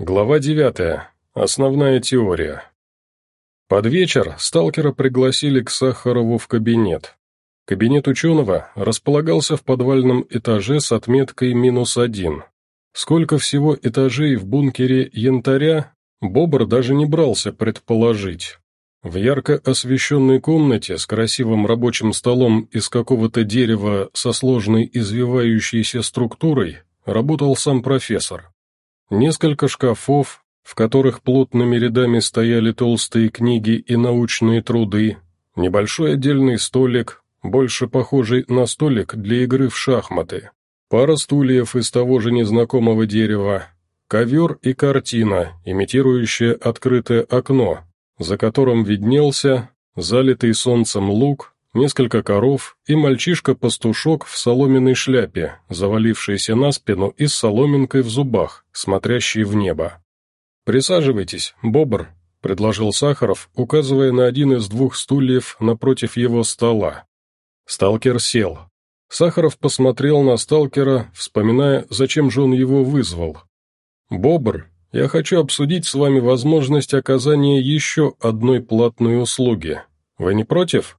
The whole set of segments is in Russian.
Глава 9. Основная теория. Под вечер сталкера пригласили к Сахарову в кабинет. Кабинет ученого располагался в подвальном этаже с отметкой «минус один». Сколько всего этажей в бункере янтаря, Бобр даже не брался предположить. В ярко освещенной комнате с красивым рабочим столом из какого-то дерева со сложной извивающейся структурой работал сам профессор. Несколько шкафов, в которых плотными рядами стояли толстые книги и научные труды, небольшой отдельный столик, больше похожий на столик для игры в шахматы, пара стульев из того же незнакомого дерева, ковер и картина, имитирующая открытое окно, за которым виднелся залитый солнцем луг несколько коров и мальчишка-пастушок в соломенной шляпе, завалившийся на спину и с соломинкой в зубах, смотрящий в небо. «Присаживайтесь, бобр», — предложил Сахаров, указывая на один из двух стульев напротив его стола. Сталкер сел. Сахаров посмотрел на сталкера, вспоминая, зачем же он его вызвал. «Бобр, я хочу обсудить с вами возможность оказания еще одной платной услуги. Вы не против?»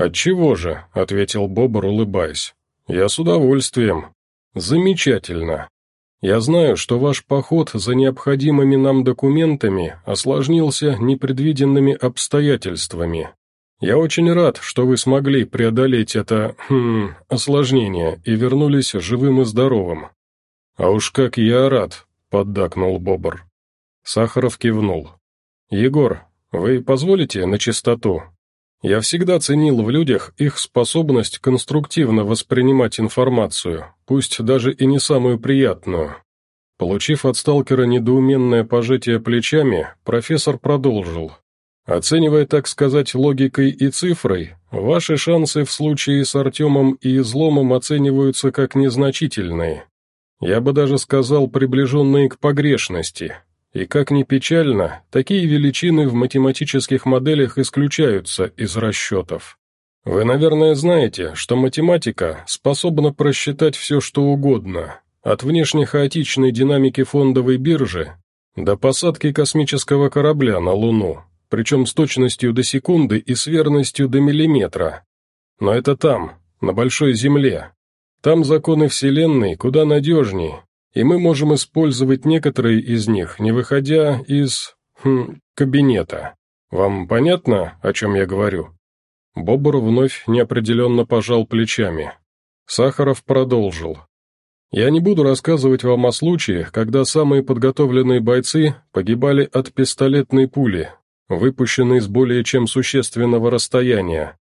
«Отчего же?» — ответил Бобр, улыбаясь. «Я с удовольствием». «Замечательно. Я знаю, что ваш поход за необходимыми нам документами осложнился непредвиденными обстоятельствами. Я очень рад, что вы смогли преодолеть это, хм, осложнение и вернулись живым и здоровым». «А уж как я рад», — поддакнул Бобр. Сахаров кивнул. «Егор, вы позволите на чистоту?» Я всегда ценил в людях их способность конструктивно воспринимать информацию, пусть даже и не самую приятную. Получив от сталкера недоуменное пожатие плечами, профессор продолжил. Оценивая, так сказать, логикой и цифрой, ваши шансы в случае с Артемом и изломом оцениваются как незначительные. Я бы даже сказал, приближенные к погрешности, и как ни печально, такие величины в математических моделях исключаются из расчетов. Вы, наверное, знаете, что математика способна просчитать все, что угодно, от внешне хаотичной динамики фондовой биржи до посадки космического корабля на Луну, причем с точностью до секунды и с верностью до миллиметра. Но это там, на Большой Земле. Там законы Вселенной куда надежнее, и мы можем использовать некоторые из них, не выходя из... Хм, кабинета. Вам понятно, о чем я говорю?» Бобр вновь неопределенно пожал плечами. Сахаров продолжил. «Я не буду рассказывать вам о случаях, когда самые подготовленные бойцы погибали от пистолетной пули, выпущенной с более чем существенного расстояния,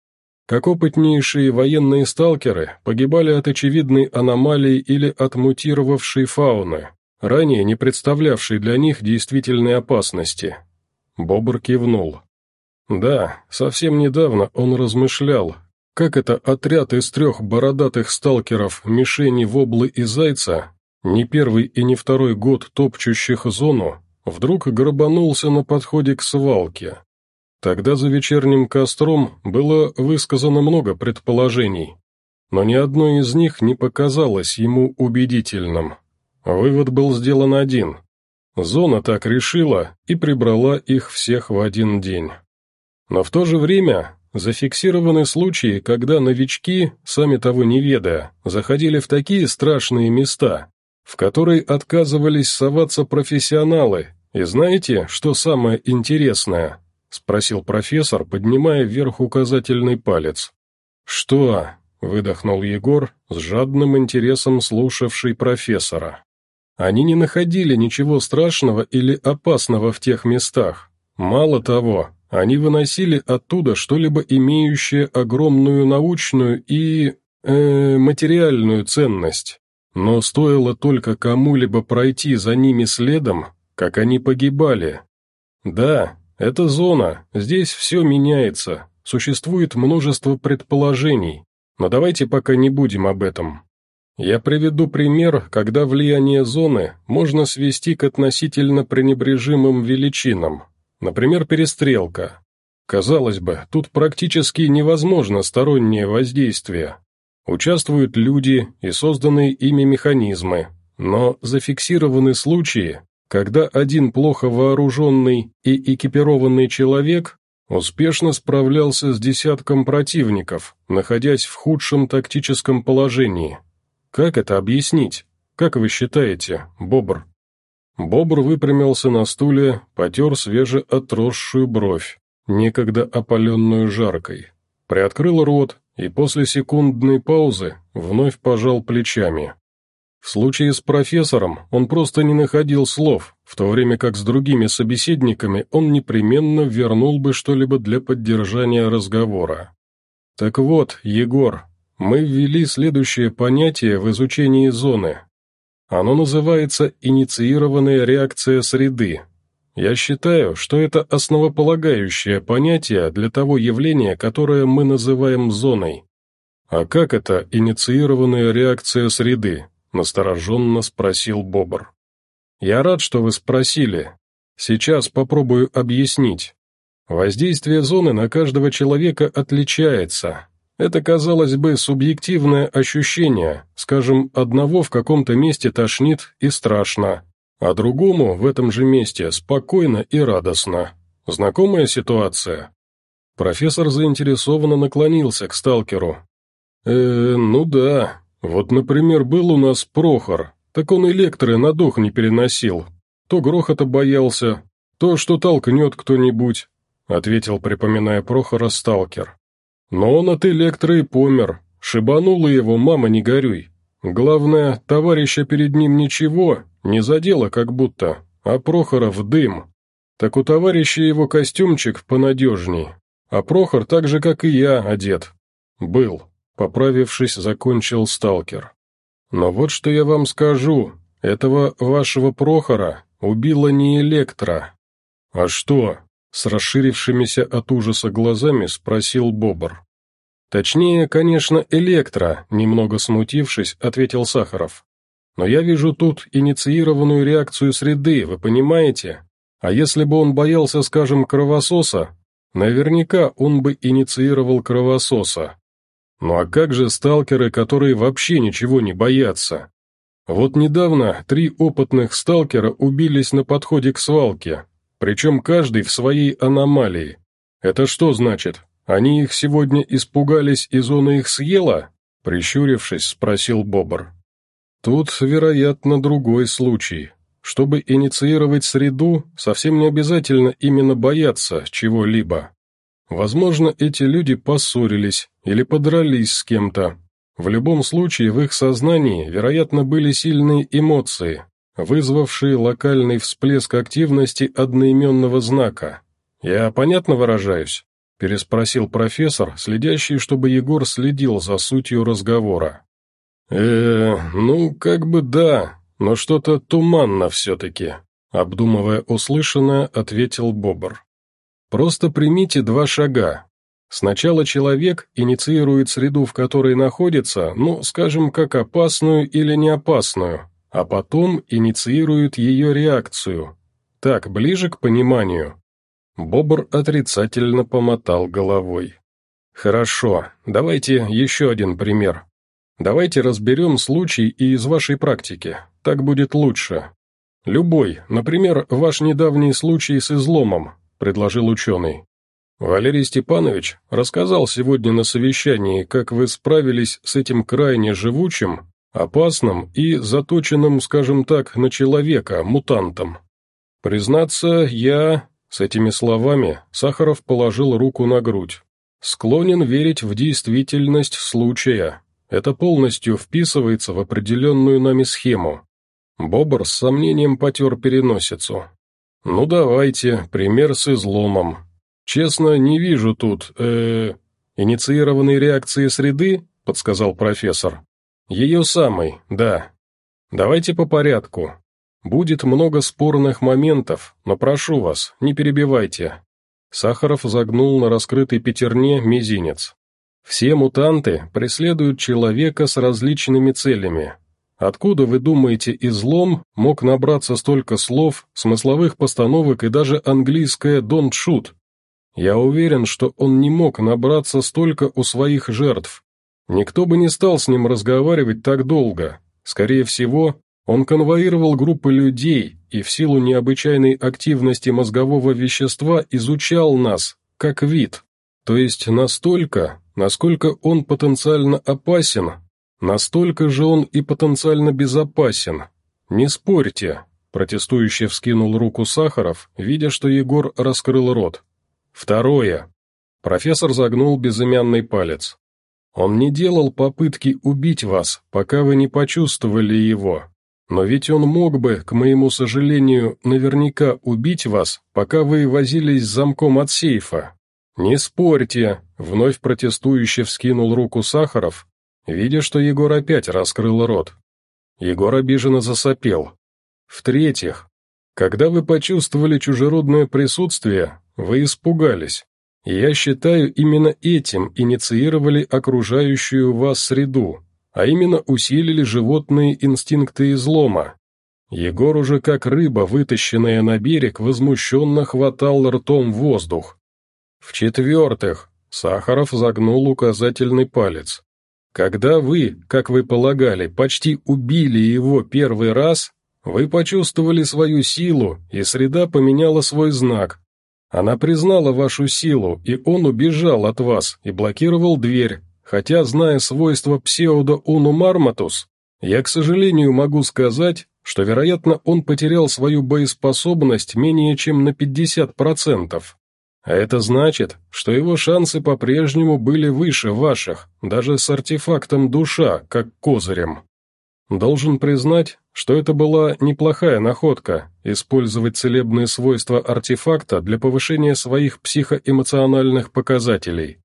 как опытнейшие военные сталкеры погибали от очевидной аномалии или от мутировавшей фауны, ранее не представлявшей для них действительной опасности. Бобр кивнул. Да, совсем недавно он размышлял, как это отряд из трех бородатых сталкеров Мишени, Воблы и Зайца, не первый и не второй год топчущих зону, вдруг грабанулся на подходе к свалке. Тогда за вечерним костром было высказано много предположений, но ни одно из них не показалось ему убедительным. Вывод был сделан один. Зона так решила и прибрала их всех в один день. Но в то же время зафиксированы случаи, когда новички, сами того не ведая, заходили в такие страшные места, в которые отказывались соваться профессионалы, и знаете, что самое интересное? — спросил профессор, поднимая вверх указательный палец. «Что?» — выдохнул Егор, с жадным интересом слушавший профессора. Они не находили ничего страшного или опасного в тех местах. Мало того, они выносили оттуда что-либо имеющее огромную научную и... Э, материальную ценность. Но стоило только кому-либо пройти за ними следом, как они погибали. Да, это зона, здесь все меняется, существует множество предположений, но давайте пока не будем об этом. Я приведу пример, когда влияние зоны можно свести к относительно пренебрежимым величинам, например, перестрелка. Казалось бы, тут практически невозможно стороннее воздействие. Участвуют люди и созданные ими механизмы, но зафиксированы случаи, когда один плохо вооруженный и экипированный человек успешно справлялся с десятком противников, находясь в худшем тактическом положении. Как это объяснить? Как вы считаете, Бобр? Бобр выпрямился на стуле, потер свежеотросшую бровь, некогда опаленную жаркой, приоткрыл рот и после секундной паузы вновь пожал плечами. В случае с профессором он просто не находил слов, в то время как с другими собеседниками он непременно вернул бы что-либо для поддержания разговора. Так вот, Егор, мы ввели следующее понятие в изучении зоны. Оно называется «инициированная реакция среды». Я считаю, что это основополагающее понятие для того явления, которое мы называем зоной. А как это инициированная реакция среды? Настороженно спросил Бобр. «Я рад, что вы спросили. Сейчас попробую объяснить. Воздействие зоны на каждого человека отличается. Это, казалось бы, субъективное ощущение, скажем, одного в каком-то месте тошнит и страшно, а другому в этом же месте спокойно и радостно. Знакомая ситуация?» Профессор заинтересованно наклонился к сталкеру. «Э, ну да, вот, например, был у нас Прохор, так он электры на дух не переносил. То грохота боялся, то, что толкнет кто-нибудь, — ответил, припоминая Прохора, сталкер. Но он от электро и помер, шибанула его, мама, не горюй. Главное, товарища перед ним ничего, не задело как будто, а Прохора в дым. Так у товарища его костюмчик понадежней, а Прохор так же, как и я, одет. Был. Поправившись, закончил сталкер. «Но вот что я вам скажу. Этого вашего Прохора убила не Электро». «А что?» — с расширившимися от ужаса глазами спросил Бобр. «Точнее, конечно, Электро», — немного смутившись, ответил Сахаров. «Но я вижу тут инициированную реакцию среды, вы понимаете? А если бы он боялся, скажем, кровососа, наверняка он бы инициировал кровососа. Ну а как же сталкеры, которые вообще ничего не боятся? Вот недавно три опытных сталкера убились на подходе к свалке, причем каждый в своей аномалии. Это что значит? Они их сегодня испугались и зона их съела? Прищурившись, спросил Бобр. Тут, вероятно, другой случай. Чтобы инициировать среду, совсем не обязательно именно бояться чего-либо. Возможно, эти люди поссорились или подрались с кем-то. В любом случае, в их сознании, вероятно, были сильные эмоции, вызвавшие локальный всплеск активности одноименного знака. «Я понятно выражаюсь?» – переспросил профессор, следящий, чтобы Егор следил за сутью разговора. э ну, как бы да, но что-то туманно все-таки», – обдумывая услышанное, ответил Бобр. Просто примите два шага. Сначала человек инициирует среду, в которой находится, ну, скажем, как опасную или неопасную, а потом инициирует ее реакцию. Так, ближе к пониманию. Бобр отрицательно помотал головой. Хорошо, давайте еще один пример. Давайте разберем случай и из вашей практики, так будет лучше. Любой, например, ваш недавний случай с изломом, — предложил ученый. «Валерий Степанович рассказал сегодня на совещании, как вы справились с этим крайне живучим, опасным и заточенным, скажем так, на человека, мутантом. Признаться, я...» С этими словами Сахаров положил руку на грудь. «Склонен верить в действительность случая. Это полностью вписывается в определенную нами схему». Бобр с сомнением потер переносицу. «Ну давайте, пример с изломом. Честно, не вижу тут, э, инициированной реакции среды», — подсказал профессор. «Ее самой, да. Давайте по порядку. Будет много спорных моментов, но прошу вас, не перебивайте». Сахаров загнул на раскрытой пятерне мизинец. «Все мутанты преследуют человека с различными целями, Откуда, вы думаете, излом мог набраться столько слов, смысловых постановок и даже английское «don't shoot»? Я уверен, что он не мог набраться столько у своих жертв. Никто бы не стал с ним разговаривать так долго. Скорее всего, он конвоировал группы людей, и в силу необычайной активности мозгового вещества изучал нас, как вид. То есть настолько, насколько он потенциально опасен, настолько же он и потенциально безопасен. Не спорьте, протестующе вскинул руку Сахаров, видя, что Егор раскрыл рот. Второе. Профессор загнул безымянный палец. Он не делал попытки убить вас, пока вы не почувствовали его. Но ведь он мог бы, к моему сожалению, наверняка убить вас, пока вы возились с замком от сейфа. Не спорьте, вновь протестующе вскинул руку Сахаров, видя, что Егор опять раскрыл рот. Егор обиженно засопел. В-третьих, когда вы почувствовали чужеродное присутствие, вы испугались. Я считаю, именно этим инициировали окружающую вас среду, а именно усилили животные инстинкты излома. Егор уже как рыба, вытащенная на берег, возмущенно хватал ртом воздух. В-четвертых, Сахаров загнул указательный палец. Когда вы, как вы полагали, почти убили его первый раз, вы почувствовали свою силу, и среда поменяла свой знак, она признала вашу силу, и он убежал от вас и блокировал дверь, хотя, зная свойства псевдо-уну марматус, я, к сожалению, могу сказать, что, вероятно, он потерял свою боеспособность менее чем на 50%. А это значит, что его шансы по-прежнему были выше ваших, даже с артефактом душа, как козырем. Должен признать, что это была неплохая находка – использовать целебные свойства артефакта для повышения своих психоэмоциональных показателей.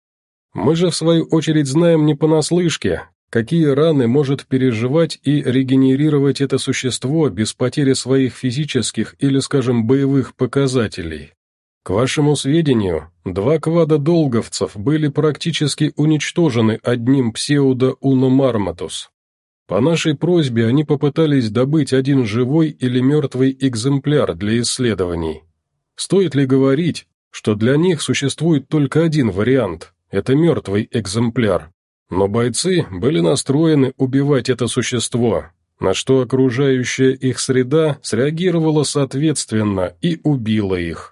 Мы же, в свою очередь, знаем не понаслышке, какие раны может переживать и регенерировать это существо без потери своих физических или, скажем, боевых показателей. К вашему сведению, два квада долговцев были практически уничтожены одним псевдо-уномарматус. По нашей просьбе они попытались добыть один живой или мертвый экземпляр для исследований. Стоит ли говорить, что для них существует только один вариант – это мертвый экземпляр. Но бойцы были настроены убивать это существо, на что окружающая их среда среагировала соответственно и убила их.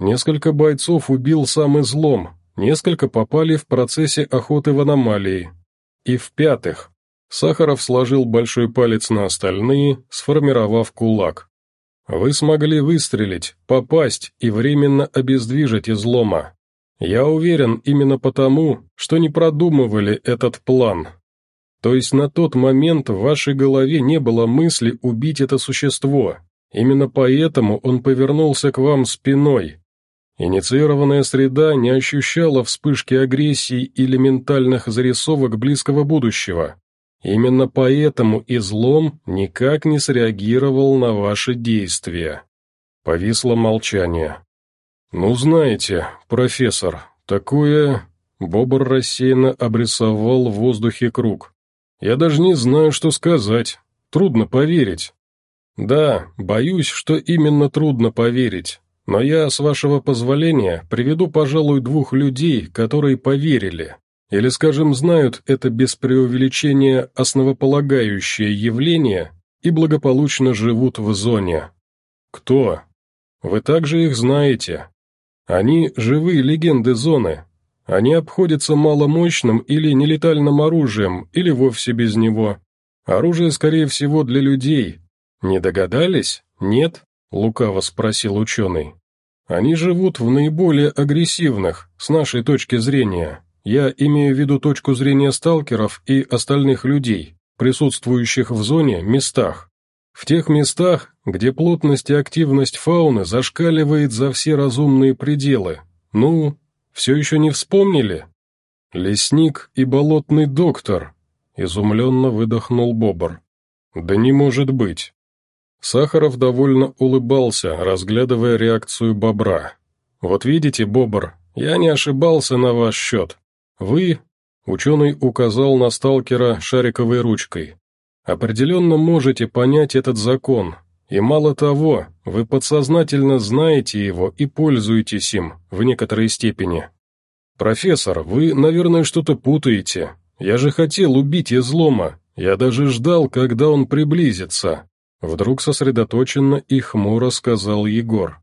Несколько бойцов убил сам излом, несколько попали в процессе охоты в аномалии. И в-пятых, Сахаров сложил большой палец на остальные, сформировав кулак. «Вы смогли выстрелить, попасть и временно обездвижить излома. Я уверен именно потому, что не продумывали этот план. То есть на тот момент в вашей голове не было мысли убить это существо. Именно поэтому он повернулся к вам спиной. Инициированная среда не ощущала вспышки агрессии или ментальных зарисовок близкого будущего. Именно поэтому излом никак не среагировал на ваши действия. Повисло молчание. «Ну, знаете, профессор, такое...» Бобр рассеянно обрисовал в воздухе круг. «Я даже не знаю, что сказать. Трудно поверить». «Да, боюсь, что именно трудно поверить. Но я, с вашего позволения, приведу, пожалуй, двух людей, которые поверили, или, скажем, знают это без преувеличения основополагающее явление и благополучно живут в зоне. Кто? Вы также их знаете. Они живые легенды зоны. Они обходятся маломощным или нелетальным оружием, или вовсе без него. Оружие, скорее всего, для людей. Не догадались? Нет? Лукаво спросил ученый. Они живут в наиболее агрессивных, с нашей точки зрения, я имею в виду точку зрения сталкеров и остальных людей, присутствующих в зоне, местах. В тех местах, где плотность и активность фауны зашкаливает за все разумные пределы. Ну, все еще не вспомнили? Лесник и болотный доктор, изумленно выдохнул Бобр. Да не может быть. Сахаров довольно улыбался, разглядывая реакцию бобра. «Вот видите, бобр, я не ошибался на ваш счет. Вы, ученый указал на сталкера шариковой ручкой, определенно можете понять этот закон, и мало того, вы подсознательно знаете его и пользуетесь им в некоторой степени. Профессор, вы, наверное, что-то путаете. Я же хотел убить излома, я даже ждал, когда он приблизится. Вдруг сосредоточенно и хмуро сказал Егор.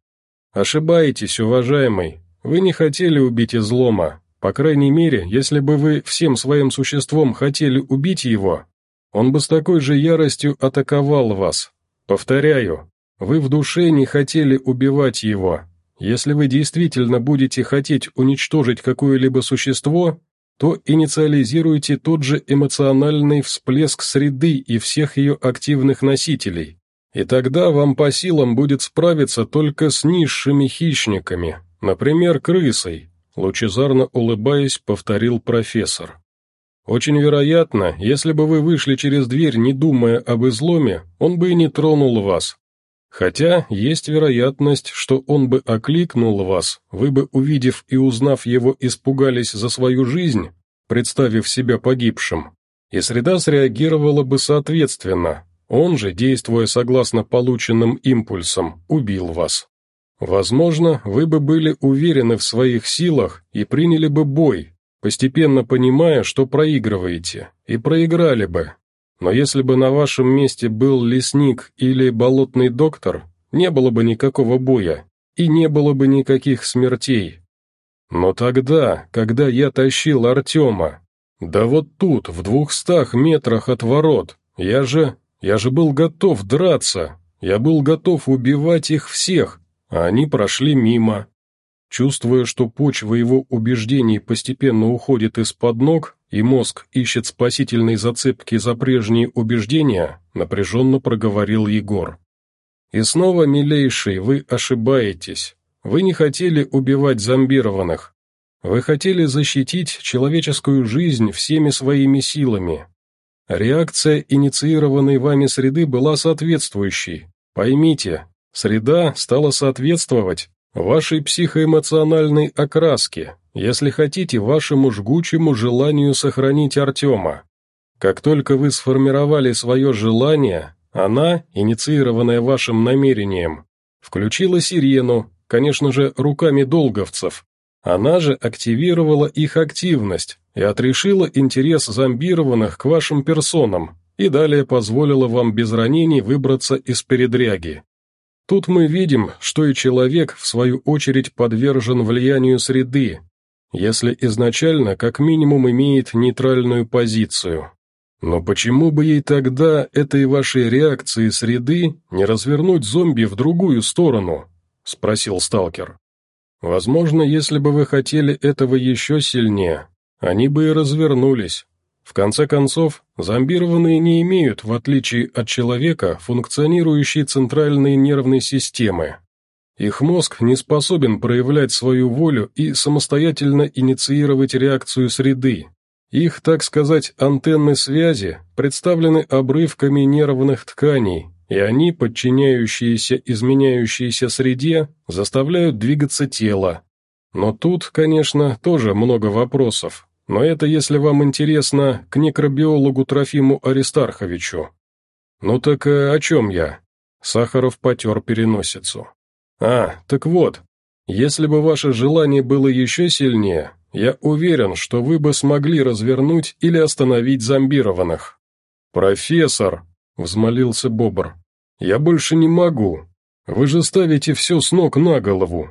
«Ошибаетесь, уважаемый. Вы не хотели убить излома. По крайней мере, если бы вы всем своим существом хотели убить его, он бы с такой же яростью атаковал вас. Повторяю, вы в душе не хотели убивать его. Если вы действительно будете хотеть уничтожить какое-либо существо, то инициализируйте тот же эмоциональный всплеск среды и всех ее активных носителей. И тогда вам по силам будет справиться только с низшими хищниками, например, крысой, лучезарно улыбаясь, повторил профессор. Очень вероятно, если бы вы вышли через дверь, не думая об изломе, он бы и не тронул вас. Хотя есть вероятность, что он бы окликнул вас, вы бы, увидев и узнав его, испугались за свою жизнь, представив себя погибшим, и среда среагировала бы соответственно, он же, действуя согласно полученным импульсам, убил вас. Возможно, вы бы были уверены в своих силах и приняли бы бой, постепенно понимая, что проигрываете, и проиграли бы. Но если бы на вашем месте был лесник или болотный доктор, не было бы никакого боя, и не было бы никаких смертей. Но тогда, когда я тащил Артема, да вот тут, в двухстах метрах от ворот, я же, я же был готов драться, я был готов убивать их всех, а они прошли мимо. Чувствуя, что почва его убеждений постепенно уходит из-под ног, и мозг ищет спасительной зацепки за прежние убеждения, напряженно проговорил Егор. «И снова, милейший, вы ошибаетесь. Вы не хотели убивать зомбированных. Вы хотели защитить человеческую жизнь всеми своими силами. Реакция инициированной вами среды была соответствующей. Поймите, среда стала соответствовать вашей психоэмоциональной окраске, если хотите, вашему жгучему желанию сохранить Артема. Как только вы сформировали свое желание, она, инициированная вашим намерением, включила сирену, конечно же, руками долговцев. Она же активировала их активность и отрешила интерес зомбированных к вашим персонам и далее позволила вам без ранений выбраться из передряги. Тут мы видим, что и человек, в свою очередь, подвержен влиянию среды, если изначально как минимум имеет нейтральную позицию. Но почему бы ей тогда этой вашей реакции среды не развернуть зомби в другую сторону? Спросил сталкер. Возможно, если бы вы хотели этого еще сильнее, они бы и развернулись. В конце концов, зомбированные не имеют, в отличие от человека, функционирующей центральной нервной системы. Их мозг не способен проявлять свою волю и самостоятельно инициировать реакцию среды. Их, так сказать, антенны связи представлены обрывками нервных тканей, и они, подчиняющиеся изменяющейся среде, заставляют двигаться тело. Но тут, конечно, тоже много вопросов, но это, если вам интересно, к некробиологу Трофиму Аристарховичу. Ну так э, о чем я? Сахаров потер переносицу. А, так вот, если бы ваше желание было еще сильнее, я уверен, что вы бы смогли развернуть или остановить зомбированных. Профессор, взмолился Бобр, я больше не могу. Вы же ставите все с ног на голову.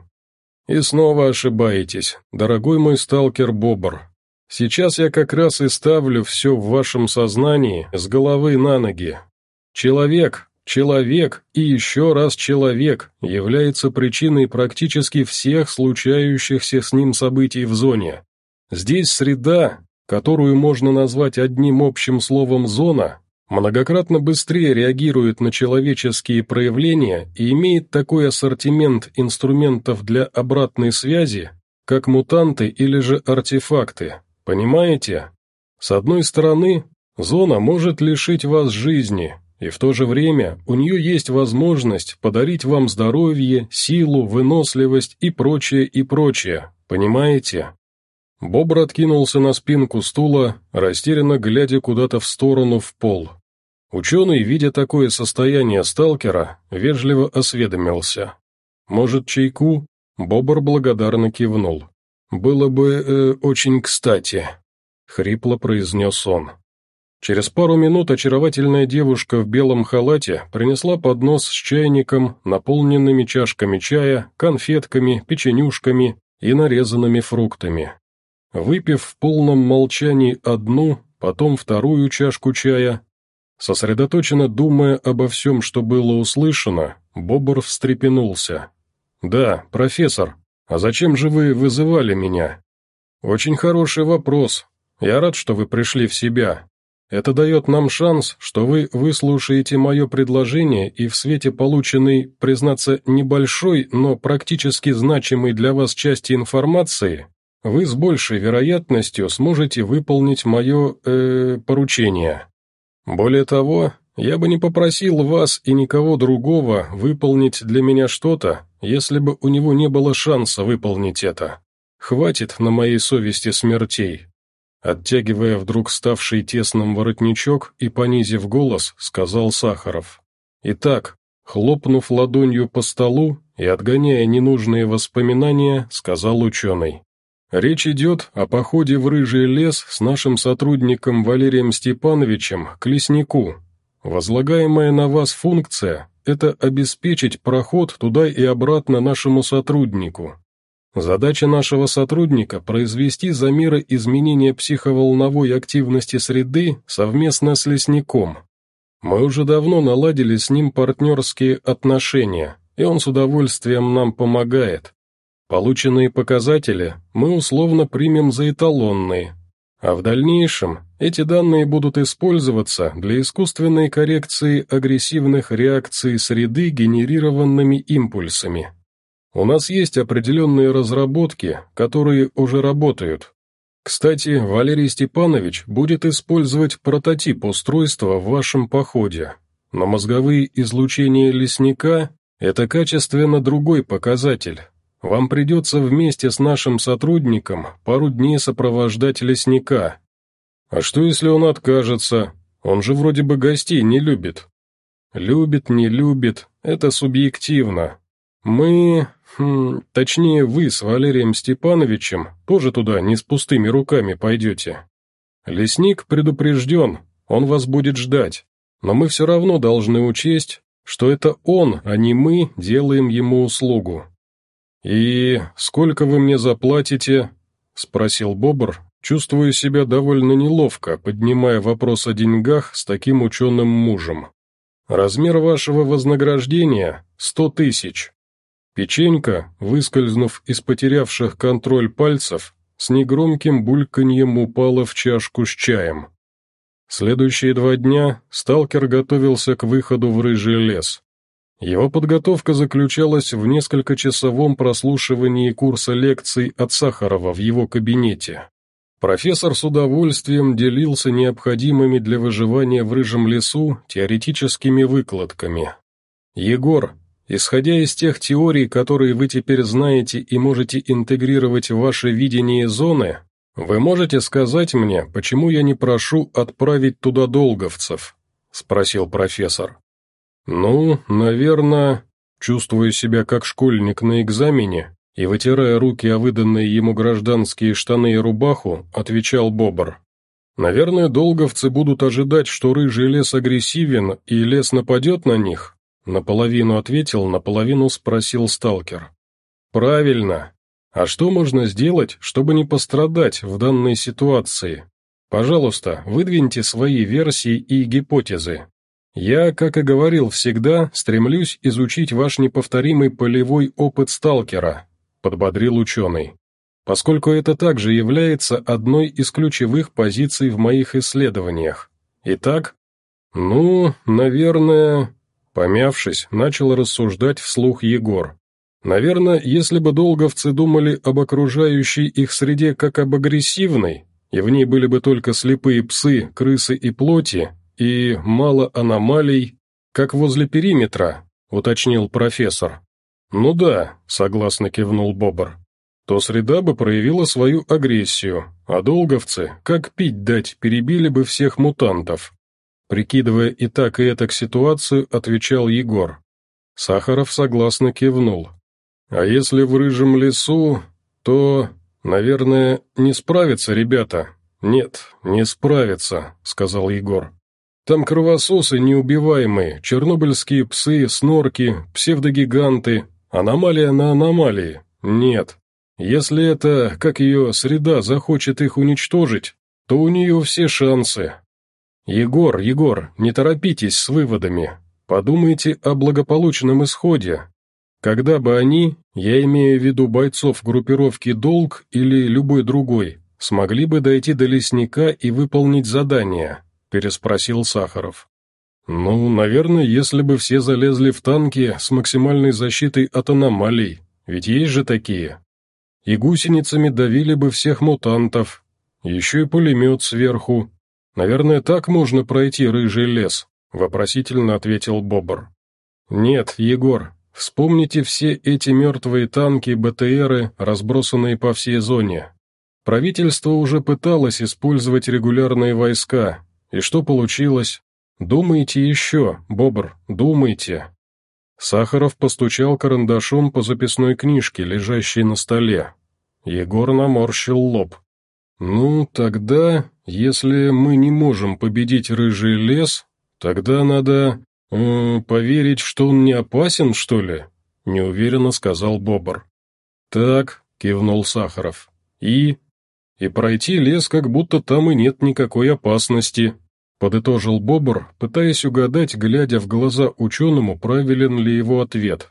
И снова ошибаетесь, дорогой мой сталкер Бобр. Сейчас я как раз и ставлю все в вашем сознании с головы на ноги. Человек, человек и еще раз человек является причиной практически всех случающихся с ним событий в зоне. Здесь среда, которую можно назвать одним общим словом «зона», многократно быстрее реагирует на человеческие проявления и имеет такой ассортимент инструментов для обратной связи, как мутанты или же артефакты, Понимаете? С одной стороны, зона может лишить вас жизни, и в то же время у нее есть возможность подарить вам здоровье, силу, выносливость и прочее, и прочее. Понимаете? Бобр откинулся на спинку стула, растерянно глядя куда-то в сторону в пол. Ученый, видя такое состояние сталкера, вежливо осведомился. «Может, чайку?» Бобр благодарно кивнул. «Было бы э, очень кстати», — хрипло произнес он. Через пару минут очаровательная девушка в белом халате принесла поднос с чайником, наполненными чашками чая, конфетками, печенюшками и нарезанными фруктами. Выпив в полном молчании одну, потом вторую чашку чая, сосредоточенно думая обо всем, что было услышано, Бобр встрепенулся. «Да, профессор, а зачем же вы вызывали меня?» «Очень хороший вопрос. Я рад, что вы пришли в себя. Это дает нам шанс, что вы выслушаете мое предложение и в свете полученной, признаться, небольшой, но практически значимой для вас части информации, вы с большей вероятностью сможете выполнить мое, э, поручение. Более того, я бы не попросил вас и никого другого выполнить для меня что-то, если бы у него не было шанса выполнить это. Хватит на моей совести смертей. Оттягивая вдруг ставший тесным воротничок и понизив голос, сказал Сахаров. Итак, хлопнув ладонью по столу и отгоняя ненужные воспоминания, сказал ученый. Речь идет о походе в Рыжий лес с нашим сотрудником Валерием Степановичем к леснику. Возлагаемая на вас функция – это обеспечить проход туда и обратно нашему сотруднику, Задача нашего сотрудника – произвести замеры изменения психоволновой активности среды совместно с лесником. Мы уже давно наладили с ним партнерские отношения, и он с удовольствием нам помогает. Полученные показатели мы условно примем за эталонные, а в дальнейшем эти данные будут использоваться для искусственной коррекции агрессивных реакций среды генерированными импульсами. У нас есть определенные разработки, которые уже работают. Кстати, Валерий Степанович будет использовать прототип устройства в вашем походе, но мозговые излучения лесника – это качественно другой показатель. Вам придется вместе с нашим сотрудником пару дней сопровождать лесника. А что, если он откажется? Он же вроде бы гостей не любит. Любит, не любит – это субъективно. Мы, Хм, точнее, вы с Валерием Степановичем тоже туда не с пустыми руками пойдете. Лесник предупрежден, он вас будет ждать, но мы все равно должны учесть, что это он, а не мы, делаем ему услугу. «И сколько вы мне заплатите?» — спросил Бобр, чувствуя себя довольно неловко, поднимая вопрос о деньгах с таким ученым мужем. «Размер вашего вознаграждения — сто тысяч. Печенька, выскользнув из потерявших контроль пальцев, с негромким бульканьем упала в чашку с чаем. Следующие два дня сталкер готовился к выходу в рыжий лес. Его подготовка заключалась в несколькочасовом прослушивании курса лекций от Сахарова в его кабинете. Профессор с удовольствием делился необходимыми для выживания в рыжем лесу теоретическими выкладками. Егор, Исходя из тех теорий, которые вы теперь знаете и можете интегрировать в ваше видение зоны, вы можете сказать мне, почему я не прошу отправить туда долговцев?» — спросил профессор. «Ну, наверное, чувствуя себя как школьник на экзамене и вытирая руки о выданные ему гражданские штаны и рубаху, отвечал Бобр. «Наверное, долговцы будут ожидать, что рыжий лес агрессивен и лес нападет на них, Наполовину ответил, наполовину спросил сталкер. «Правильно. А что можно сделать, чтобы не пострадать в данной ситуации? Пожалуйста, выдвиньте свои версии и гипотезы. Я, как и говорил всегда, стремлюсь изучить ваш неповторимый полевой опыт сталкера», подбодрил ученый. «Поскольку это также является одной из ключевых позиций в моих исследованиях. Итак, ну, наверное, Помявшись, начал рассуждать вслух Егор. Наверное, если бы долговцы думали об окружающей их среде как об агрессивной, и в ней были бы только слепые псы, крысы и плоти, и мало аномалий, как возле периметра, уточнил профессор. «Ну да», — согласно кивнул Бобр, то среда бы проявила свою агрессию, а долговцы, как пить дать, перебили бы всех мутантов. Прикидывая и так, и этак ситуацию, отвечал Егор. Сахаров согласно кивнул. «А если в рыжем лесу, то, наверное, не справятся ребята. «Нет, не справится», — сказал Егор. «Там кровососы неубиваемые, чернобыльские псы, снорки, псевдогиганты, аномалия на аномалии. Нет. Если это, как ее среда, захочет их уничтожить, то у нее все шансы. Егор, Егор, не торопитесь с выводами. Подумайте о благополучном исходе. Когда бы они, я имею в виду бойцов группировки «Долг» или любой другой, смогли бы дойти до лесника и выполнить задание?» – переспросил Сахаров. «Ну, наверное, если бы все залезли в танки с максимальной защитой от аномалий, ведь есть же такие. И гусеницами давили бы всех мутантов, еще и пулемет сверху. Наверное, так можно пройти рыжий лес», – вопросительно ответил Бобр. «Нет, Егор, вспомните все эти мертвые танки, БТРы, разбросанные по всей зоне. Правительство уже пыталось использовать регулярные войска. И что получилось? Думайте еще, Бобр, думайте. Сахаров постучал карандашом по записной книжке, лежащей на столе. Егор наморщил лоб. «Ну, тогда, если мы не можем победить рыжий лес, тогда надо... Э, поверить, что он не опасен, что ли?» — неуверенно сказал Бобр. «Так», — кивнул Сахаров. «И...» и пройти лес, как будто там и нет никакой опасности», — подытожил Бобр, пытаясь угадать, глядя в глаза ученому, правилен ли его ответ.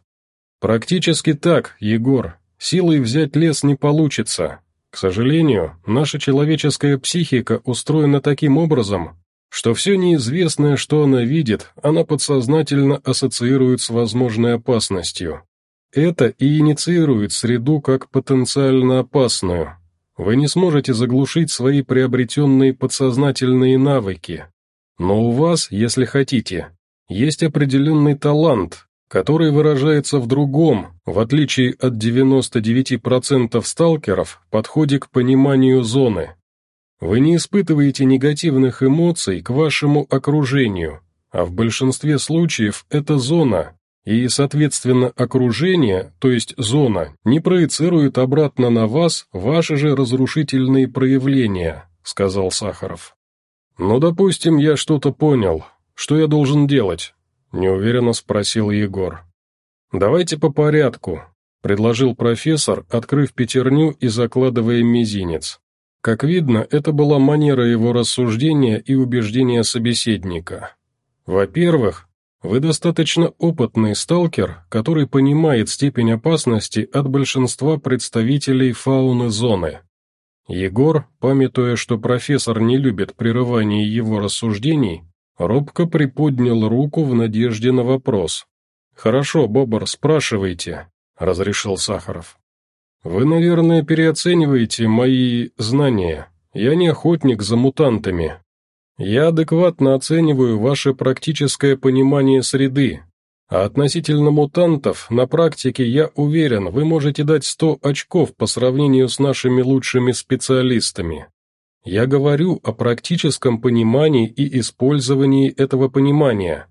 «Практически так, Егор. Силой взять лес не получится. К сожалению, наша человеческая психика устроена таким образом, что все неизвестное, что она видит, она подсознательно ассоциирует с возможной опасностью. Это и инициирует среду как потенциально опасную, вы не сможете заглушить свои приобретенные подсознательные навыки. Но у вас, если хотите, есть определенный талант, который выражается в другом, в отличие от 99% сталкеров, подходе к пониманию зоны. Вы не испытываете негативных эмоций к вашему окружению, а в большинстве случаев эта зона и, соответственно, окружение, то есть зона, не проецирует обратно на вас ваши же разрушительные проявления», — сказал Сахаров. «Ну, допустим, я что-то понял. Что я должен делать?» — неуверенно спросил Егор. «Давайте по порядку», — предложил профессор, открыв пятерню и закладывая мизинец. Как видно, это была манера его рассуждения и убеждения собеседника. Во-первых, вы достаточно опытный сталкер, который понимает степень опасности от большинства представителей фауны зоны. Егор, памятуя, что профессор не любит прерывания его рассуждений, робко приподнял руку в надежде на вопрос. «Хорошо, Бобр, спрашивайте», — разрешил Сахаров. «Вы, наверное, переоцениваете мои знания. Я не охотник за мутантами, я адекватно оцениваю ваше практическое понимание среды, а относительно мутантов, на практике, я уверен, вы можете дать 100 очков по сравнению с нашими лучшими специалистами. Я говорю о практическом понимании и использовании этого понимания.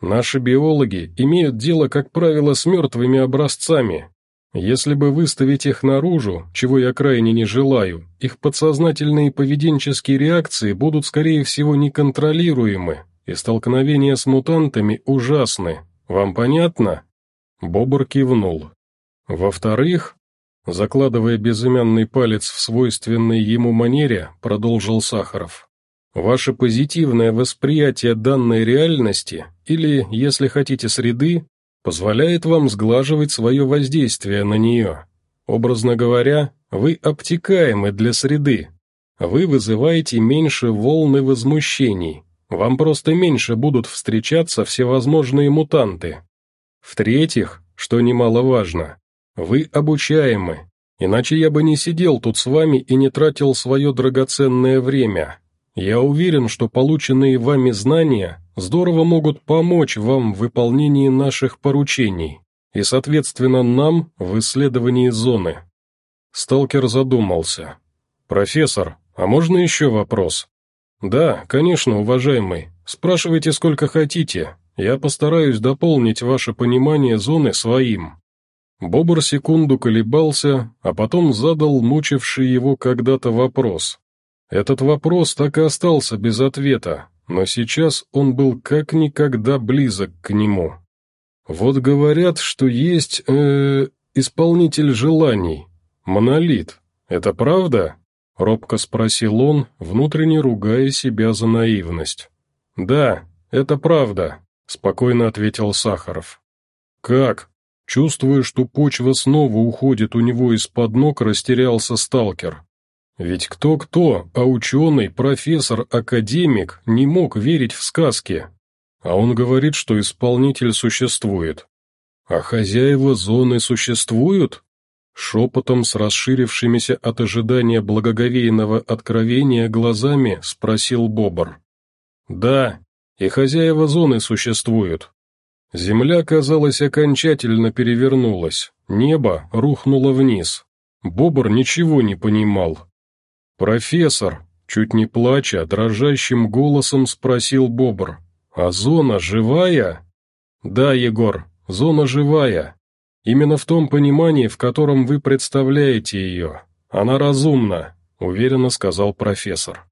Наши биологи имеют дело, как правило, с мертвыми образцами, если бы выставить их наружу, чего я крайне не желаю, их подсознательные поведенческие реакции будут, скорее всего, неконтролируемы, и столкновения с мутантами ужасны. Вам понятно?» Бобр кивнул. «Во-вторых, закладывая безымянный палец в свойственной ему манере, продолжил Сахаров. Ваше позитивное восприятие данной реальности, или, если хотите, среды, позволяет вам сглаживать свое воздействие на нее. Образно говоря, вы обтекаемы для среды. Вы вызываете меньше волны возмущений. Вам просто меньше будут встречаться всевозможные мутанты. В-третьих, что немаловажно, вы обучаемы, иначе я бы не сидел тут с вами и не тратил свое драгоценное время. Я уверен, что полученные вами знания здорово могут помочь вам в выполнении наших поручений и, соответственно, нам в исследовании зоны». Сталкер задумался. «Профессор, а можно еще вопрос?» «Да, конечно, уважаемый. Спрашивайте сколько хотите. Я постараюсь дополнить ваше понимание зоны своим». Бобр секунду колебался, а потом задал мучивший его когда-то вопрос. Этот вопрос так и остался без ответа, но сейчас он был как никогда близок к нему. Вот говорят, что есть, э, исполнитель желаний, монолит. Это правда? Робко спросил он, внутренне ругая себя за наивность. «Да, это правда», — спокойно ответил Сахаров. «Как?» Чувствуя, что почва снова уходит у него из-под ног, растерялся сталкер. Ведь кто-кто, а ученый, профессор, академик не мог верить в сказки. А он говорит, что исполнитель существует. А хозяева зоны существуют? Шепотом с расширившимися от ожидания благоговейного откровения глазами спросил Бобр. «Да, и хозяева зоны существуют». Земля, казалось, окончательно перевернулась, небо рухнуло вниз. Бобр ничего не понимал. «Профессор», чуть не плача, дрожащим голосом спросил Бобр, «а зона живая?» «Да, Егор, зона живая. Именно в том понимании, в котором вы представляете ее. Она разумна», — уверенно сказал профессор.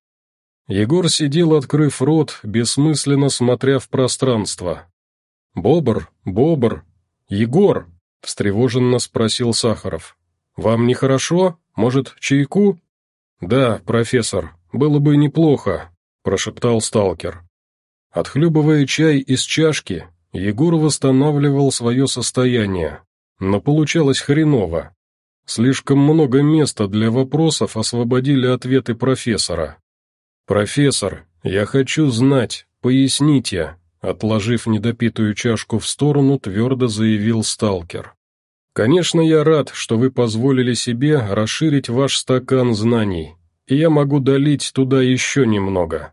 Егор сидел, открыв рот, бессмысленно смотря в пространство. «Бобр, Бобр, Егор!» — встревоженно спросил Сахаров. «Вам нехорошо? Может, чайку?» «Да, профессор, было бы неплохо», — прошептал сталкер. Отхлебывая чай из чашки, Егор восстанавливал свое состояние, но получалось хреново. Слишком много места для вопросов освободили ответы профессора. «Профессор, я хочу знать, поясните», отложив недопитую чашку в сторону, твердо заявил сталкер. «Конечно, я рад, что вы позволили себе расширить ваш стакан знаний, и я могу долить туда еще немного.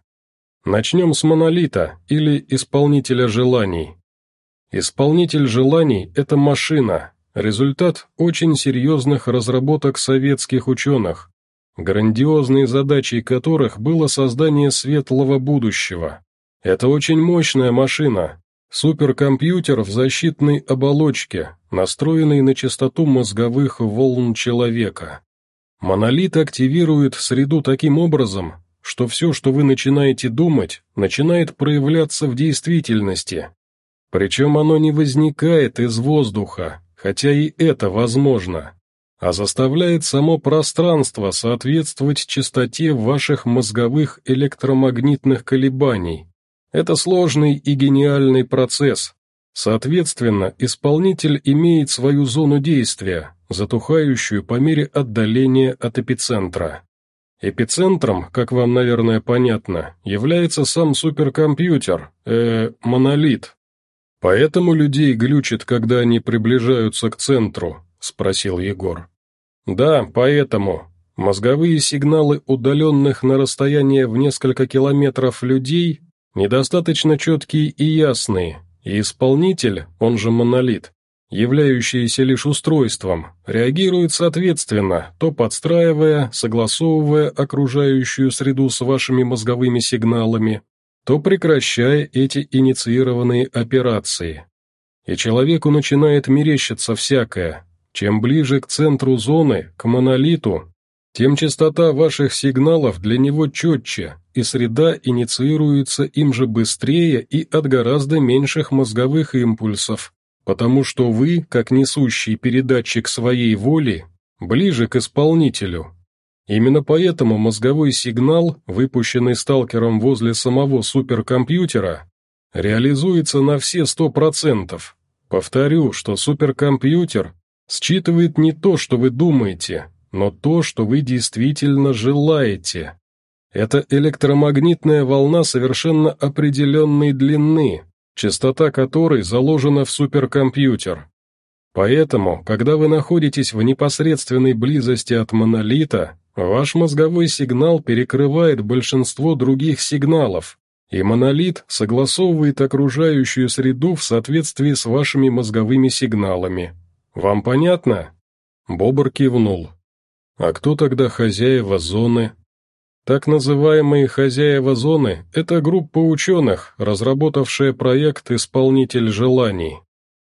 Начнем с монолита или исполнителя желаний. Исполнитель желаний – это машина, результат очень серьезных разработок советских ученых, грандиозной задачей которых было создание светлого будущего. Это очень мощная машина, суперкомпьютер в защитной оболочке, настроенный на частоту мозговых волн человека. Монолит активирует среду таким образом, что все, что вы начинаете думать, начинает проявляться в действительности. Причем оно не возникает из воздуха, хотя и это возможно а заставляет само пространство соответствовать частоте ваших мозговых электромагнитных колебаний. Это сложный и гениальный процесс. Соответственно, исполнитель имеет свою зону действия, затухающую по мере отдаления от эпицентра. Эпицентром, как вам, наверное, понятно, является сам суперкомпьютер, э, монолит. Поэтому людей глючит, когда они приближаются к центру, — спросил Егор. «Да, поэтому. Мозговые сигналы удаленных на расстояние в несколько километров людей недостаточно четкие и ясные, и исполнитель, он же монолит, являющийся лишь устройством, реагирует соответственно, то подстраивая, согласовывая окружающую среду с вашими мозговыми сигналами, то прекращая эти инициированные операции. И человеку начинает мерещиться всякое, чем ближе к центру зоны, к монолиту, тем частота ваших сигналов для него четче, и среда инициируется им же быстрее и от гораздо меньших мозговых импульсов, потому что вы, как несущий передатчик своей воли, ближе к исполнителю. Именно поэтому мозговой сигнал, выпущенный сталкером возле самого суперкомпьютера, реализуется на все 100%. Повторю, что суперкомпьютер Считывает не то, что вы думаете, но то, что вы действительно желаете. Это электромагнитная волна совершенно определенной длины, частота которой заложена в суперкомпьютер. Поэтому, когда вы находитесь в непосредственной близости от монолита, ваш мозговой сигнал перекрывает большинство других сигналов, и монолит согласовывает окружающую среду в соответствии с вашими мозговыми сигналами. Вам понятно?» Бобр кивнул. «А кто тогда хозяева зоны?» Так называемые хозяева зоны – это группа ученых, разработавшая проект «Исполнитель желаний».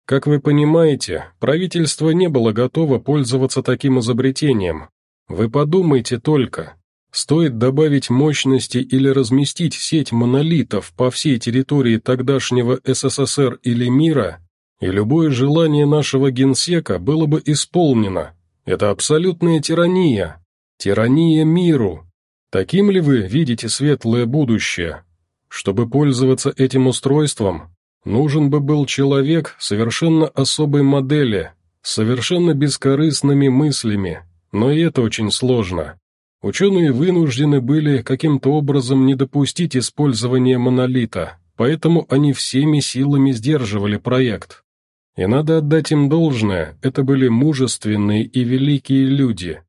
Как вы понимаете, правительство не было готово пользоваться таким изобретением. Вы подумайте только. Стоит добавить мощности или разместить сеть монолитов по всей территории тогдашнего СССР или мира, и любое желание нашего генсека было бы исполнено. Это абсолютная тирания. Тирания миру. Таким ли вы видите светлое будущее? Чтобы пользоваться этим устройством, нужен бы был человек совершенно особой модели, совершенно бескорыстными мыслями, но и это очень сложно. Ученые вынуждены были каким-то образом не допустить использования монолита, поэтому они всеми силами сдерживали проект. И надо отдать им должное, это были мужественные и великие люди.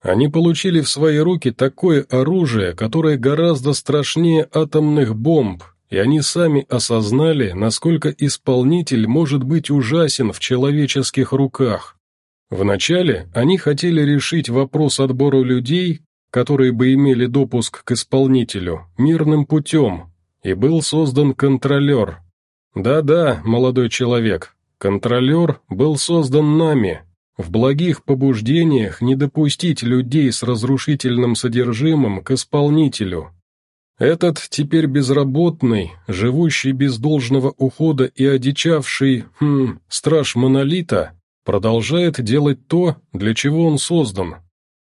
Они получили в свои руки такое оружие, которое гораздо страшнее атомных бомб, и они сами осознали, насколько исполнитель может быть ужасен в человеческих руках. Вначале они хотели решить вопрос отбора людей, которые бы имели допуск к исполнителю, мирным путем, и был создан контролер. Да-да, молодой человек, контролер был создан нами, в благих побуждениях не допустить людей с разрушительным содержимым к исполнителю. Этот теперь безработный, живущий без должного ухода и одичавший, хм, страж монолита, продолжает делать то, для чего он создан,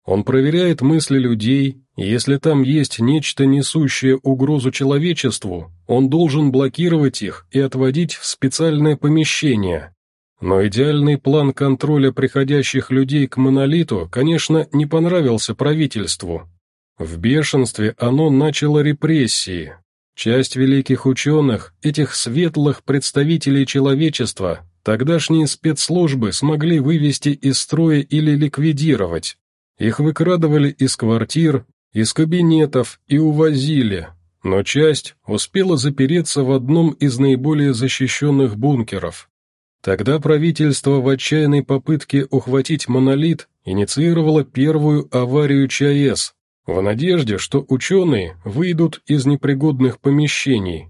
он проверяет мысли людей, и если там есть нечто несущее угрозу человечеству, он должен блокировать их и отводить в специальное помещение. Но идеальный план контроля приходящих людей к монолиту, конечно, не понравился правительству. В бешенстве оно начало репрессии. Часть великих ученых, этих светлых представителей человечества, тогдашние спецслужбы смогли вывести из строя или ликвидировать. Их выкрадывали из квартир, из кабинетов и увозили, но часть успела запереться в одном из наиболее защищенных бункеров. Тогда правительство в отчаянной попытке ухватить монолит инициировало первую аварию ЧАЭС, в надежде, что ученые выйдут из непригодных помещений.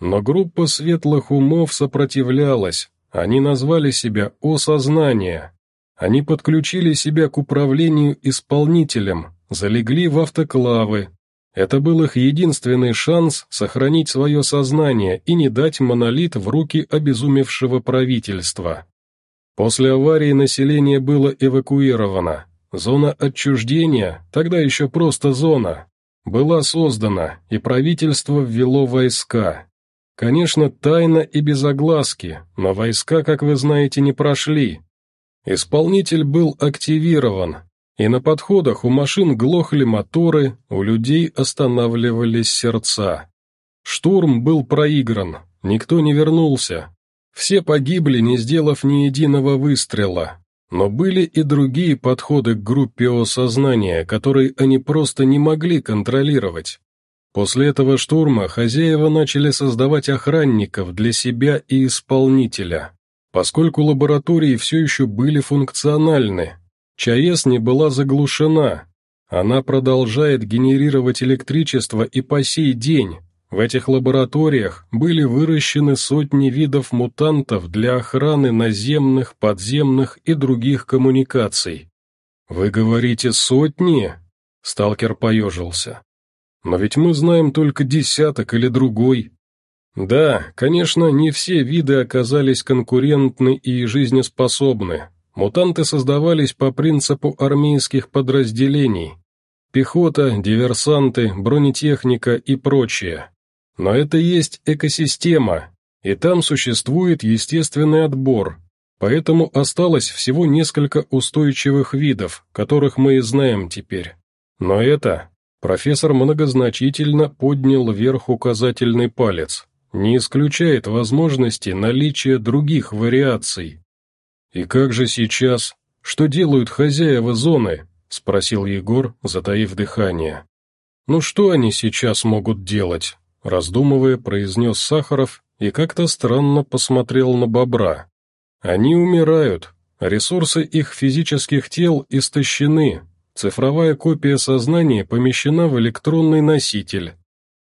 Но группа светлых умов сопротивлялась, они назвали себя «Осознание», они подключили себя к управлению исполнителем, залегли в автоклавы. Это был их единственный шанс сохранить свое сознание и не дать монолит в руки обезумевшего правительства. После аварии население было эвакуировано. Зона отчуждения, тогда еще просто зона, была создана, и правительство ввело войска. Конечно, тайно и без огласки, но войска, как вы знаете, не прошли, Исполнитель был активирован, и на подходах у машин глохли моторы, у людей останавливались сердца. Штурм был проигран, никто не вернулся. Все погибли, не сделав ни единого выстрела. Но были и другие подходы к группе осознания, которые они просто не могли контролировать. После этого штурма хозяева начали создавать охранников для себя и исполнителя. Поскольку лаборатории все еще были функциональны, ЧАЭС не была заглушена. Она продолжает генерировать электричество и по сей день. В этих лабораториях были выращены сотни видов мутантов для охраны наземных, подземных и других коммуникаций. «Вы говорите сотни?» Сталкер поежился. «Но ведь мы знаем только десяток или другой. Да, конечно, не все виды оказались конкурентны и жизнеспособны. Мутанты создавались по принципу армейских подразделений. Пехота, диверсанты, бронетехника и прочее. Но это есть экосистема, и там существует естественный отбор, поэтому осталось всего несколько устойчивых видов, которых мы и знаем теперь. Но это... Профессор многозначительно поднял вверх указательный палец не исключает возможности наличия других вариаций. «И как же сейчас? Что делают хозяева зоны?» — спросил Егор, затаив дыхание. «Ну что они сейчас могут делать?» — раздумывая, произнес Сахаров и как-то странно посмотрел на бобра. «Они умирают, ресурсы их физических тел истощены, цифровая копия сознания помещена в электронный носитель.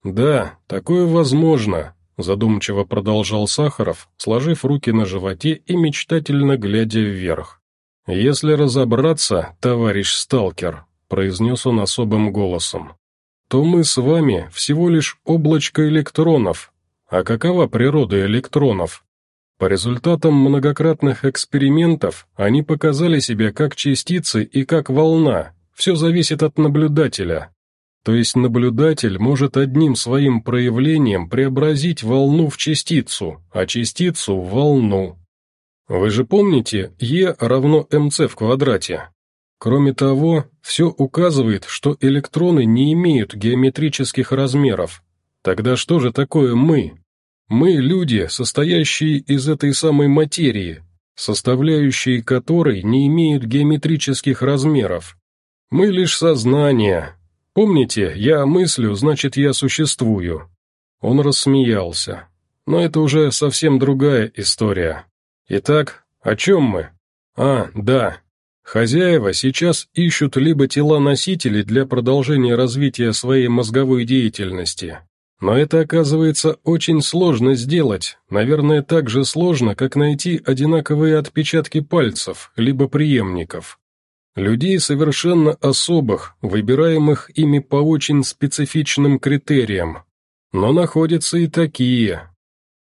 Да, такое возможно, задумчиво продолжал Сахаров, сложив руки на животе и мечтательно глядя вверх. «Если разобраться, товарищ сталкер, произнес он особым голосом, то мы с вами всего лишь облачко электронов. А какова природа электронов? По результатам многократных экспериментов они показали себя как частицы и как волна, все зависит от наблюдателя. То есть наблюдатель может одним своим проявлением преобразить волну в частицу, а частицу в волну. Вы же помните Е равно МЦ в квадрате? Кроме того, все указывает, что электроны не имеют геометрических размеров. Тогда что же такое мы? Мы – люди, состоящие из этой самой материи, составляющие которой не имеют геометрических размеров. Мы лишь сознание. Помните, я мыслю, значит, я существую. Он рассмеялся. Но это уже совсем другая история. Итак, о чем мы? А, да. Хозяева сейчас ищут либо тела носителей для продолжения развития своей мозговой деятельности. Но это оказывается очень сложно сделать, наверное, так же сложно, как найти одинаковые отпечатки пальцев, либо преемников. Людей совершенно особых, выбираемых ими по очень специфичным критериям. Но находятся и такие.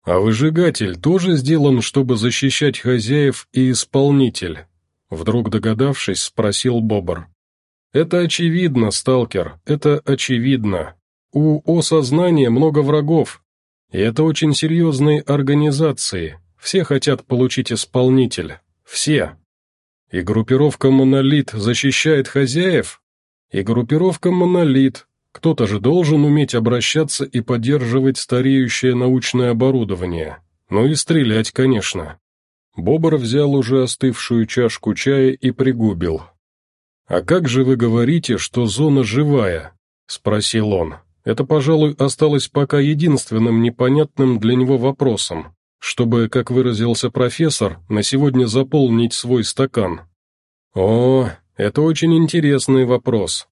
А выжигатель тоже сделан, чтобы защищать хозяев и исполнитель? Вдруг догадавшись, спросил Бобр. Это очевидно, сталкер, это очевидно. У осознания много врагов, и это очень серьезные организации. Все хотят получить исполнитель. Все. И группировка «Монолит» защищает хозяев? И группировка «Монолит». Кто-то же должен уметь обращаться и поддерживать стареющее научное оборудование. Ну и стрелять, конечно. Бобр взял уже остывшую чашку чая и пригубил. «А как же вы говорите, что зона живая?» — спросил он. Это, пожалуй, осталось пока единственным непонятным для него вопросом чтобы, как выразился профессор, на сегодня заполнить свой стакан? О, это очень интересный вопрос.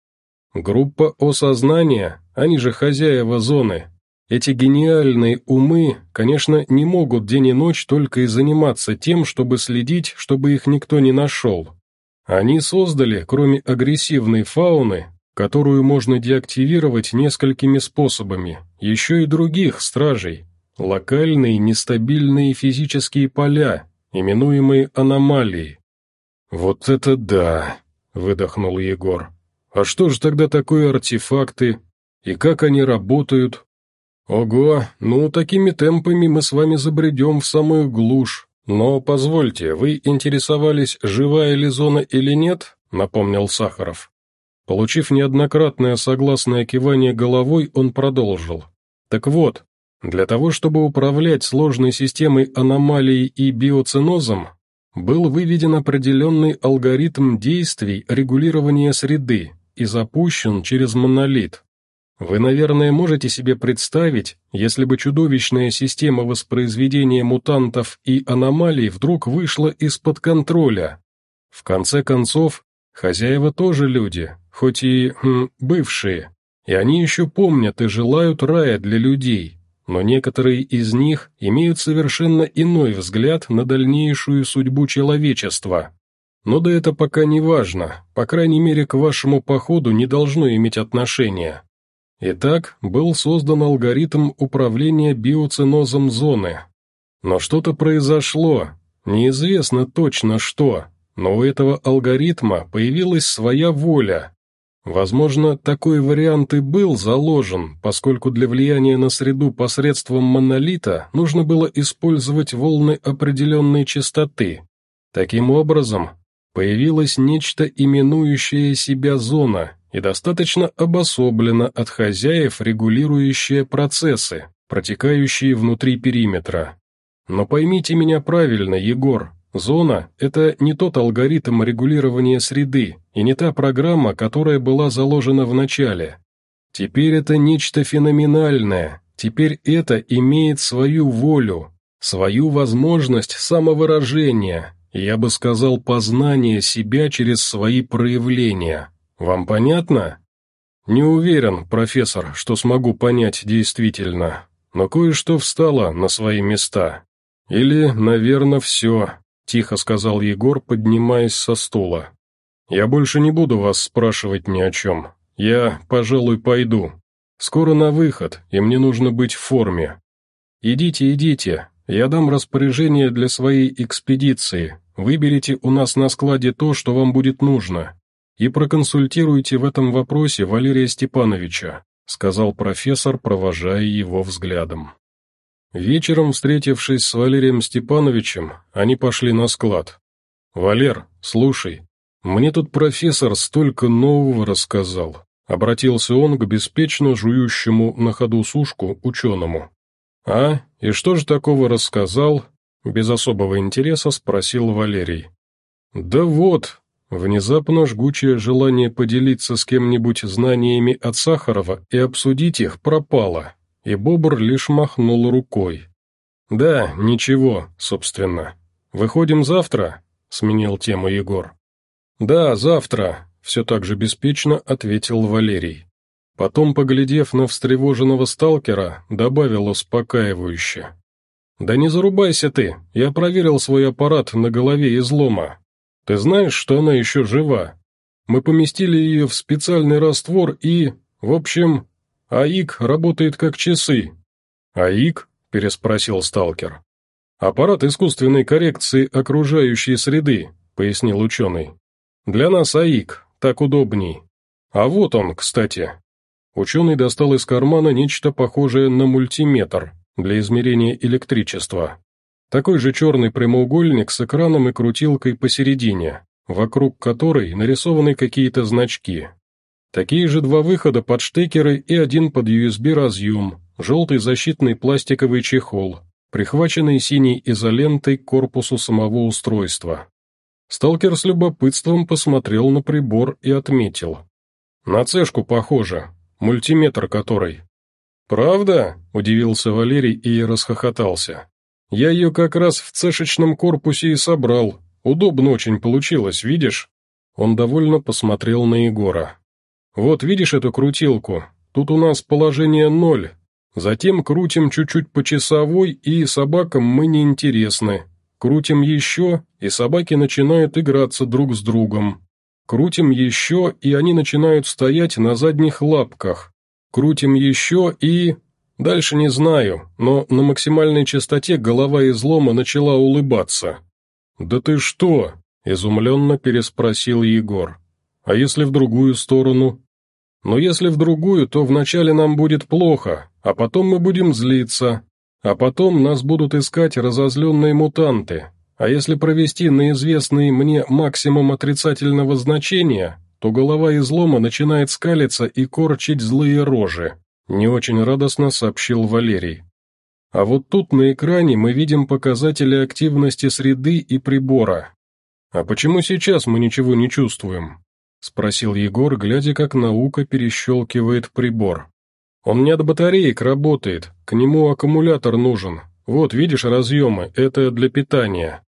Группа осознания, они же хозяева зоны. Эти гениальные умы, конечно, не могут день и ночь только и заниматься тем, чтобы следить, чтобы их никто не нашел. Они создали, кроме агрессивной фауны, которую можно деактивировать несколькими способами, еще и других стражей, локальные нестабильные физические поля, именуемые аномалией. «Вот это да!» — выдохнул Егор. «А что же тогда такое артефакты? И как они работают?» «Ого, ну такими темпами мы с вами забредем в самую глушь. Но позвольте, вы интересовались, живая ли зона или нет?» — напомнил Сахаров. Получив неоднократное согласное кивание головой, он продолжил. «Так вот, для того, чтобы управлять сложной системой аномалий и биоценозом, был выведен определенный алгоритм действий регулирования среды и запущен через монолит. Вы, наверное, можете себе представить, если бы чудовищная система воспроизведения мутантов и аномалий вдруг вышла из-под контроля. В конце концов, хозяева тоже люди, хоть и хм, бывшие, и они еще помнят и желают рая для людей, но некоторые из них имеют совершенно иной взгляд на дальнейшую судьбу человечества. Но да это пока не важно, по крайней мере к вашему походу не должно иметь отношения. Итак, был создан алгоритм управления биоценозом зоны. Но что-то произошло, неизвестно точно что, но у этого алгоритма появилась своя воля, Возможно, такой вариант и был заложен, поскольку для влияния на среду посредством монолита нужно было использовать волны определенной частоты. Таким образом, появилось нечто, именующее себя зона, и достаточно обособленно от хозяев, регулирующее процессы, протекающие внутри периметра. Но поймите меня правильно, Егор, Зона – это не тот алгоритм регулирования среды и не та программа, которая была заложена в начале. Теперь это нечто феноменальное, теперь это имеет свою волю, свою возможность самовыражения, я бы сказал, познания себя через свои проявления. Вам понятно? Не уверен, профессор, что смогу понять действительно, но кое-что встало на свои места. Или, наверное, все. — тихо сказал Егор, поднимаясь со стула. Я больше не буду вас спрашивать ни о чем. Я, пожалуй, пойду. Скоро на выход, и мне нужно быть в форме. Идите, идите, я дам распоряжение для своей экспедиции. Выберите у нас на складе то, что вам будет нужно, и проконсультируйте в этом вопросе Валерия Степановича», сказал профессор, провожая его взглядом. Вечером, встретившись с Валерием Степановичем, они пошли на склад. «Валер, слушай, мне тут профессор столько нового рассказал», обратился он к беспечно жующему на ходу сушку ученому. «А, и что же такого рассказал?» Без особого интереса спросил Валерий. «Да вот», внезапно жгучее желание поделиться с кем-нибудь знаниями от Сахарова и обсудить их пропало, и Бобр лишь махнул рукой. «Да, ничего, собственно. Выходим завтра?» — сменил тему Егор. «Да, завтра», — все так же беспечно ответил Валерий. Потом, поглядев на встревоженного сталкера, добавил успокаивающе. «Да не зарубайся ты, я проверил свой аппарат на голове излома. Ты знаешь, что она еще жива? Мы поместили ее в специальный раствор и... В общем, АИК работает как часы». «АИК?» – переспросил сталкер. «Аппарат искусственной коррекции окружающей среды», – пояснил ученый. «Для нас АИК, так удобней. А вот он, кстати». Ученый достал из кармана нечто похожее на мультиметр для измерения электричества. Такой же черный прямоугольник с экраном и крутилкой посередине, вокруг которой нарисованы какие-то значки. Такие же два выхода под штекеры и один под USB-разъем, желтый защитный пластиковый чехол, прихваченный синей изолентой к корпусу самого устройства. Сталкер с любопытством посмотрел на прибор и отметил. «На цешку похоже, мультиметр который». «Правда?» – удивился Валерий и расхохотался. «Я ее как раз в цешечном корпусе и собрал. Удобно очень получилось, видишь?» Он довольно посмотрел на Егора. «Вот видишь эту крутилку? Тут у нас положение ноль. Затем крутим чуть-чуть по часовой, и собакам мы не интересны. Крутим еще, и собаки начинают играться друг с другом. Крутим еще, и они начинают стоять на задних лапках. Крутим еще и... Дальше не знаю, но на максимальной частоте голова излома начала улыбаться. «Да ты что?» – изумленно переспросил Егор. «А если в другую сторону?» «Но если в другую, то вначале нам будет плохо, а потом мы будем злиться, а потом нас будут искать разозленные мутанты, а если провести на известный мне максимум отрицательного значения, то голова излома начинает скалиться и корчить злые рожи», — не очень радостно сообщил Валерий. «А вот тут на экране мы видим показатели активности среды и прибора. А почему сейчас мы ничего не чувствуем?» — спросил Егор, глядя, как наука перещелкивает прибор. «Он не от батареек работает, к нему аккумулятор нужен. Вот, видишь разъемы, это для питания.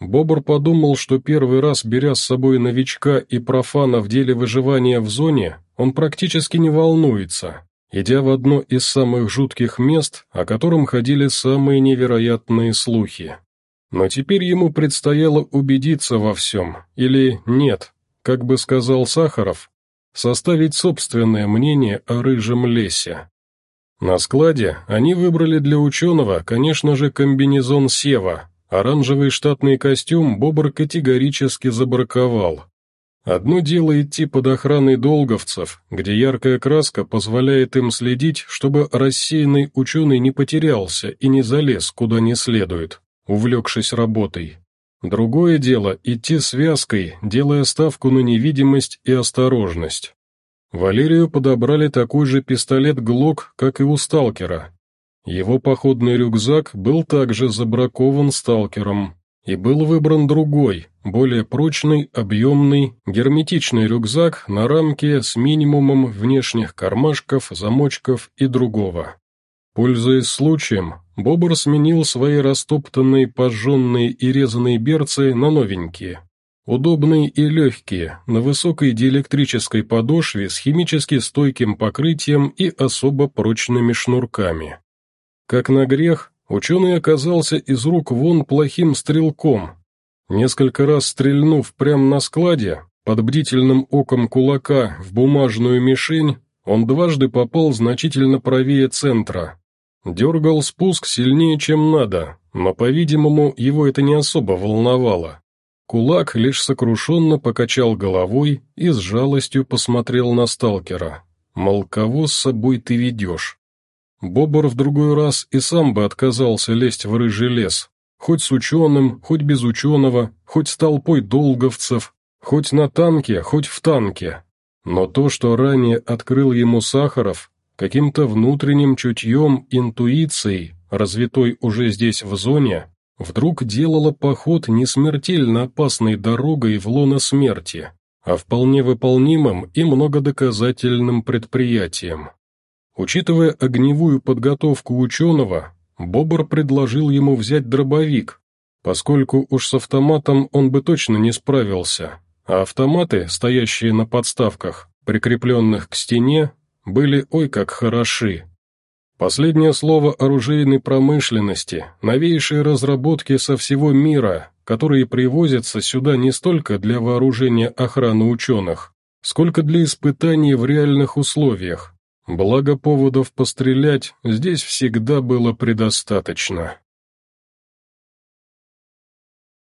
Бобр подумал, что первый раз, беря с собой новичка и профана в деле выживания в зоне, он практически не волнуется, идя в одно из самых жутких мест, о котором ходили самые невероятные слухи. Но теперь ему предстояло убедиться во всем, или нет, как бы сказал Сахаров, составить собственное мнение о рыжем лесе. На складе они выбрали для ученого, конечно же, комбинезон Сева, Оранжевый штатный костюм Бобр категорически забраковал. Одно дело идти под охраной долговцев, где яркая краска позволяет им следить, чтобы рассеянный ученый не потерялся и не залез куда не следует, увлекшись работой. Другое дело – идти связкой, делая ставку на невидимость и осторожность. Валерию подобрали такой же пистолет «Глок», как и у сталкера, его походный рюкзак был также забракован сталкером, и был выбран другой, более прочный, объемный, герметичный рюкзак на рамке с минимумом внешних кармашков, замочков и другого. Пользуясь случаем, Бобр сменил свои растоптанные, пожженные и резанные берцы на новенькие. Удобные и легкие, на высокой диэлектрической подошве с химически стойким покрытием и особо прочными шнурками. Как на грех, ученый оказался из рук вон плохим стрелком. Несколько раз стрельнув прямо на складе, под бдительным оком кулака в бумажную мишень, он дважды попал значительно правее центра. Дергал спуск сильнее, чем надо, но, по-видимому, его это не особо волновало. Кулак лишь сокрушенно покачал головой и с жалостью посмотрел на сталкера. Мол, кого с собой ты ведешь? Бобр в другой раз и сам бы отказался лезть в рыжий лес. Хоть с ученым, хоть без ученого, хоть с толпой долговцев, хоть на танке, хоть в танке. Но то, что ранее открыл ему Сахаров, каким-то внутренним чутьем, интуицией, развитой уже здесь в зоне, вдруг делало поход не смертельно опасной дорогой в лоно смерти, а вполне выполнимым и многодоказательным предприятием. Учитывая огневую подготовку ученого, Бобр предложил ему взять дробовик, поскольку уж с автоматом он бы точно не справился, а автоматы, стоящие на подставках, прикрепленных к стене, были ой как хороши. Последнее слово оружейной промышленности, новейшие разработки со всего мира, которые привозятся сюда не столько для вооружения охраны ученых, сколько для испытаний в реальных условиях, Благо поводов пострелять здесь всегда было предостаточно.